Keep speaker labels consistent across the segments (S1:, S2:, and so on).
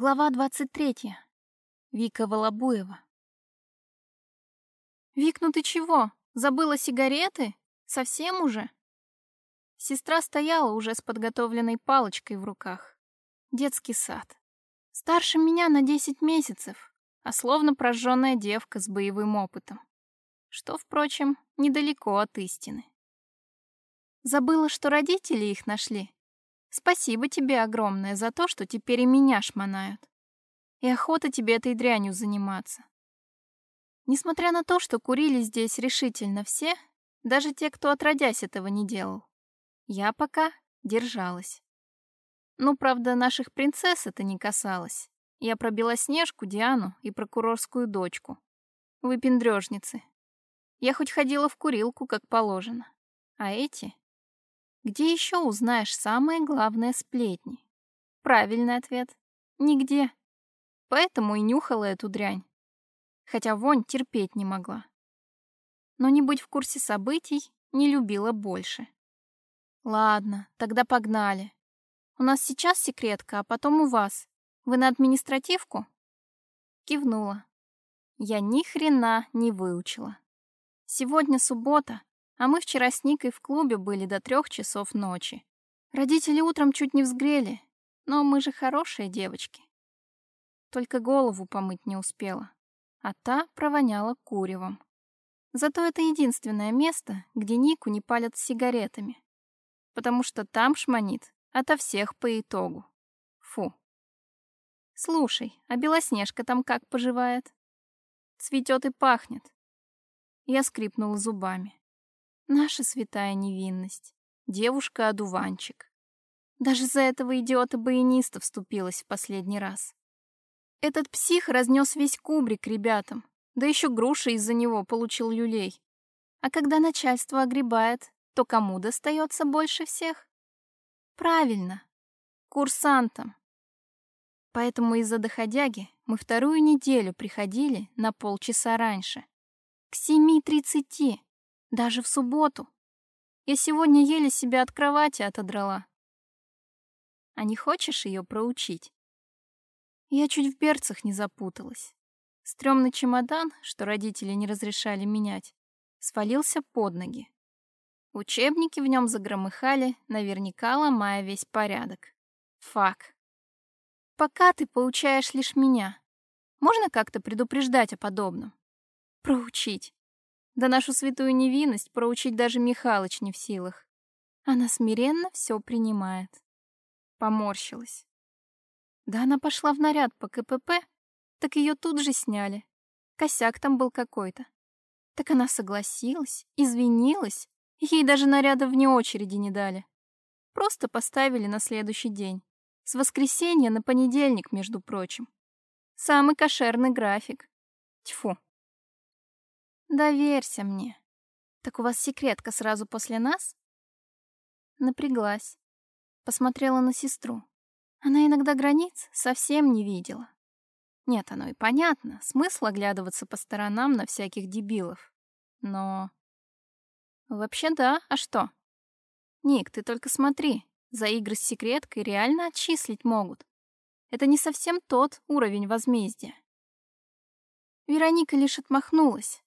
S1: Глава 23. Вика Волобуева. «Вик, ну ты чего? Забыла сигареты? Совсем уже?» Сестра стояла уже с подготовленной палочкой в руках. Детский сад. Старше меня на 10 месяцев, а словно прожженная девка с боевым опытом. Что, впрочем, недалеко от истины. Забыла, что родители их нашли. Спасибо тебе огромное за то, что теперь и меня шмонают. И охота тебе этой дрянью заниматься. Несмотря на то, что курили здесь решительно все, даже те, кто отродясь этого не делал, я пока держалась. Ну, правда, наших принцесс это не касалось. Я про Белоснежку, Диану и прокурорскую дочку. Выпендрёжницы. Я хоть ходила в курилку, как положено. А эти где еще узнаешь самые главные сплетни? Правильный ответ. Нигде. Поэтому и нюхала эту дрянь. Хотя вонь терпеть не могла. Но не быть в курсе событий не любила больше. Ладно, тогда погнали. У нас сейчас секретка, а потом у вас. Вы на административку? Кивнула. Я ни хрена не выучила. Сегодня суббота, а мы вчера с Никой в клубе были до трех часов ночи. Родители утром чуть не взгрели, но мы же хорошие девочки. Только голову помыть не успела, а та провоняла куревом. Зато это единственное место, где Нику не палят сигаретами, потому что там шманит ото всех по итогу. Фу. Слушай, а Белоснежка там как поживает? Цветет и пахнет. Я скрипнула зубами. Наша святая невинность. Девушка-одуванчик. Даже за этого идиота-баяниста вступилась в последний раз. Этот псих разнес весь кубрик ребятам, да еще груша из-за него получил люлей. А когда начальство огребает, то кому достается больше всех? Правильно, курсантам. Поэтому из-за доходяги мы вторую неделю приходили на полчаса раньше. К семи тридцати. Даже в субботу. Я сегодня еле себя от кровати отодрала. А не хочешь ее проучить? Я чуть в берцах не запуталась. Стрёмный чемодан, что родители не разрешали менять, свалился под ноги. Учебники в нем загромыхали, наверняка ломая весь порядок. Фак. Пока ты поучаешь лишь меня. Можно как-то предупреждать о подобном? Проучить. Да нашу святую невинность проучить даже Михалыч не в силах. Она смиренно все принимает. Поморщилась. Да она пошла в наряд по КПП, так ее тут же сняли. Косяк там был какой-то. Так она согласилась, извинилась, ей даже наряда вне очереди не дали. Просто поставили на следующий день. С воскресенья на понедельник, между прочим. Самый кошерный график. Тьфу. Доверься мне. Так у вас секретка сразу после нас? Напряглась. Посмотрела на сестру. Она иногда границ совсем не видела. Нет, оно и понятно, смысл оглядываться по сторонам на всяких дебилов. Но... Вообще да, а что? Ник, ты только смотри, за игры с секреткой реально отчислить могут. Это не совсем тот уровень возмездия. Вероника лишь отмахнулась,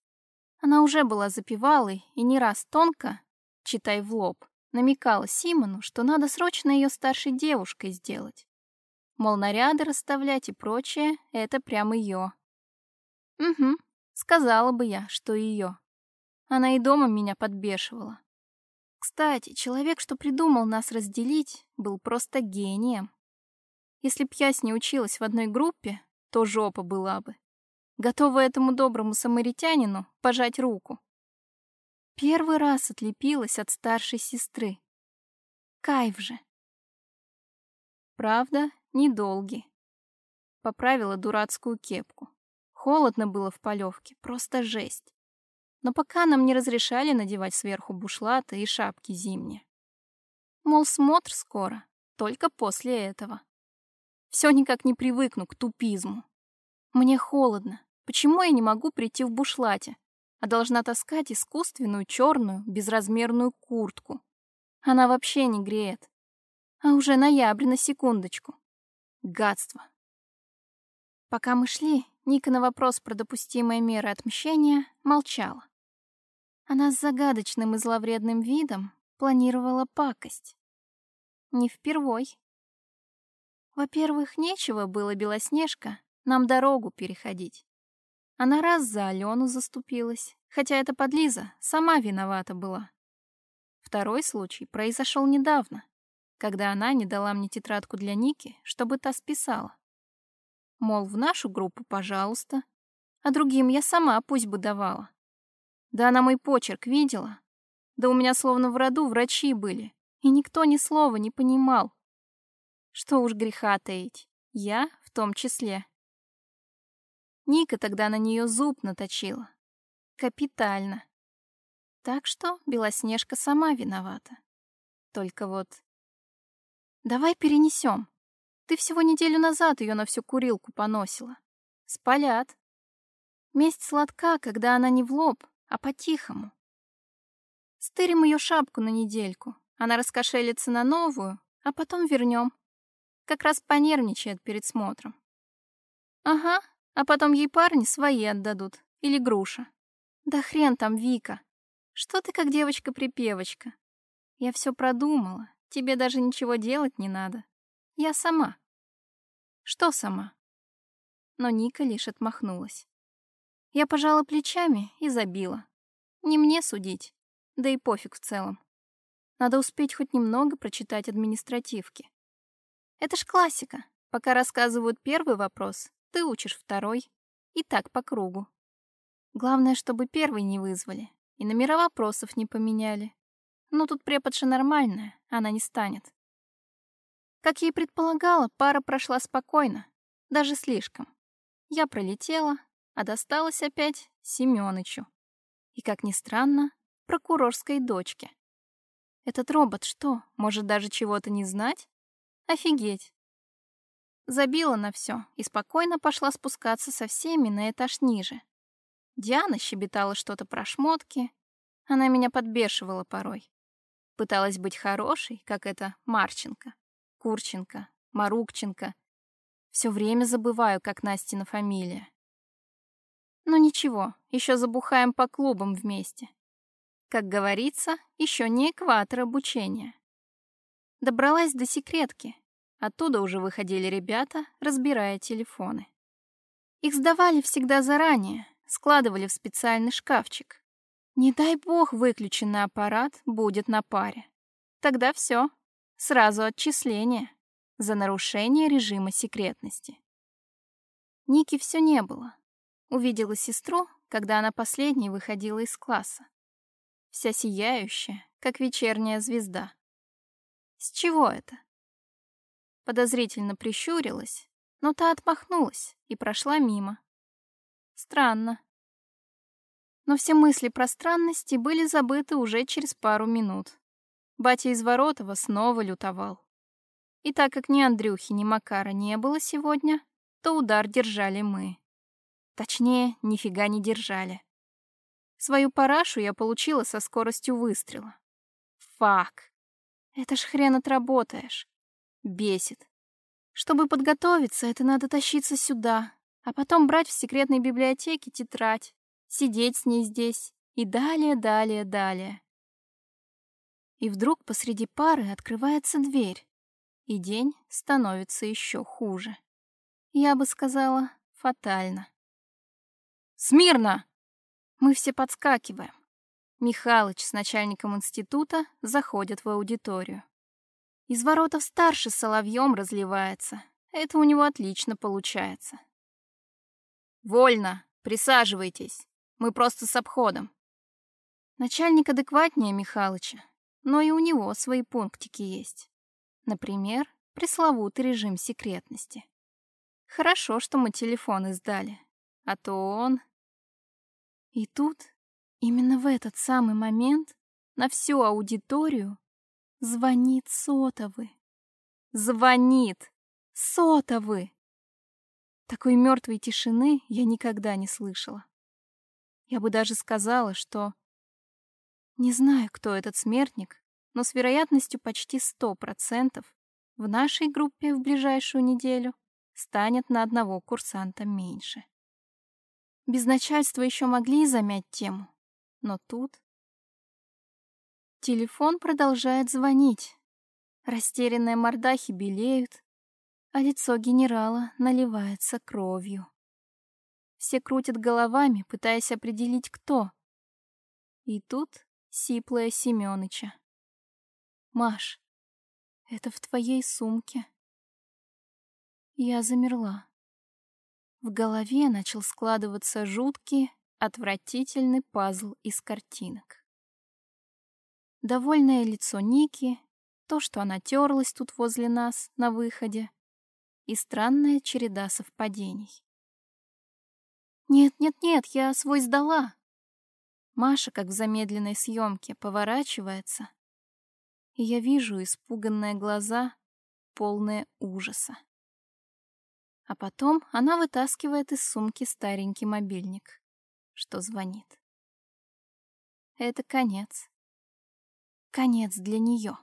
S1: она уже была запевалой и не раз тонко, читай в лоб, намекала Симону, что надо срочно ее старшей девушкой сделать. Мол, наряды расставлять и прочее — это прям ее. Угу, сказала бы я, что ее. Она и дома меня подбешивала. Кстати, человек, что придумал нас разделить, был просто гением. Если б я с ней училась в одной группе, то жопа была бы готовая этому доброму самаритянину пожать руку. Первый раз отлепилась от старшей сестры. Кайф же. Правда, недолгий. Поправила дурацкую кепку. Холодно было в полевке, просто жесть. Но пока нам не разрешали надевать сверху бушлаты и шапки зимние. Мол, смотр скоро, только после этого. Все никак не привыкну к тупизму. Мне холодно, Почему я не могу прийти в бушлате, а должна таскать искусственную черную безразмерную куртку? Она вообще не греет. А уже ноябрь на секундочку. Гадство. Пока мы шли, Ника на вопрос про допустимые меры отмщения молчала. Она с загадочным и зловредным видом планировала пакость. Не впервой. Во-первых, нечего было Белоснежка нам дорогу переходить. Она раз за Алену заступилась, хотя эта подлиза сама виновата была. Второй случай произошел недавно, когда она не дала мне тетрадку для Ники, чтобы та списала. Мол, в нашу группу, пожалуйста, а другим я сама пусть бы давала. Да она мой почерк видела. Да у меня словно в роду врачи были, и никто ни слова не понимал. Что уж греха таить, я в том числе. Ника тогда на нее зуб наточила. Капитально. Так что Белоснежка сама виновата. Только вот... Давай перенесем. Ты всего неделю назад ее на всю курилку поносила. Спалят. Месть сладка, когда она не в лоб, а по-тихому. Стырим ее шапку на недельку. Она раскошелится на новую, а потом вернем. Как раз понервничает перед смотром. Ага, а потом ей парни свои отдадут. Или груша. Да хрен там, Вика. Что ты как девочка-припевочка? Я все продумала. Тебе даже ничего делать не надо. Я сама. Что сама? Но Ника лишь отмахнулась. Я пожала плечами и забила. Не мне судить. Да и пофиг в целом. Надо успеть хоть немного прочитать административки. Это ж классика. Пока рассказывают первый вопрос, ты учишь второй. И так по кругу. Главное, чтобы первый не вызвали. И номера вопросов не поменяли. Ну, тут преподша нормальная, она не станет. Как я и предполагала, пара прошла спокойно. Даже слишком. Я пролетела, а досталось опять Семёнычу. И, как ни странно, прокурорской дочке. Этот робот что, может даже чего-то не знать? Офигеть. Забила на все и спокойно пошла спускаться со всеми на этаж ниже. Диана щебетала что-то про шмотки. Она меня подбешивала порой. Пыталась быть хорошей, как это Марченко, Курченко, Марукченко. Все время забываю, как Настина фамилия. Но ничего, еще забухаем по клубам вместе. Как говорится, еще не экватор обучения. Добралась до секретки, Оттуда уже выходили ребята, разбирая телефоны. Их сдавали всегда заранее, складывали в специальный шкафчик. Не дай бог выключенный аппарат будет на паре. Тогда все, сразу отчисление за нарушение режима секретности. Ники все не было. Увидела сестру, когда она последней выходила из класса. Вся сияющая, как вечерняя звезда. С чего это? Подозрительно прищурилась, но та отмахнулась и прошла мимо. Странно. Но все мысли про странности были забыты уже через пару минут. Батя из Воротова снова лютовал. И так как ни Андрюхи, ни Макара не было сегодня, то удар держали мы. Точнее, нифига не держали. Свою парашу я получила со скоростью выстрела. Фак. Это ж хрен отработаешь. Бесит. Чтобы подготовиться, это надо тащиться сюда, а потом брать в секретной библиотеке тетрадь, сидеть с ней здесь и далее, далее, далее. И вдруг посреди пары открывается дверь, и день становится еще хуже. Я бы сказала, фатально. «Смирно!» Мы все подскакиваем. Михалыч с начальником института заходят в аудиторию. Из воротов старше соловьем разливается. Это у него отлично получается. «Вольно! Присаживайтесь! Мы просто с обходом!» Начальник адекватнее Михалыча, но и у него свои пунктики есть. Например, пресловутый режим секретности. Хорошо, что мы телефоны сдали, а то он... И тут, именно в этот самый момент, на всю аудиторию Звонит сотовый. Звонит сотовый. Такой мертвой тишины я никогда не слышала. Я бы даже сказала, что... Не знаю, кто этот смертник, но с вероятностью почти сто процентов в нашей группе в ближайшую неделю станет на одного курсанта меньше. Без начальства еще могли замять тему, но тут... Телефон продолжает звонить. Растерянные мордахи белеют, а лицо генерала наливается кровью. Все крутят головами, пытаясь определить, кто. И тут сиплая Семёныча. «Маш, это в твоей сумке». Я замерла. В голове начал складываться жуткий, отвратительный пазл из картинок. Довольное лицо Ники, то, что она терлась тут возле нас на выходе, и странная череда совпадений. «Нет, нет, нет, я свой сдала!» Маша, как в замедленной съемке, поворачивается, и я вижу испуганные глаза, полные ужаса. А потом она вытаскивает из сумки старенький мобильник, что звонит. Это конец. Конец для нее.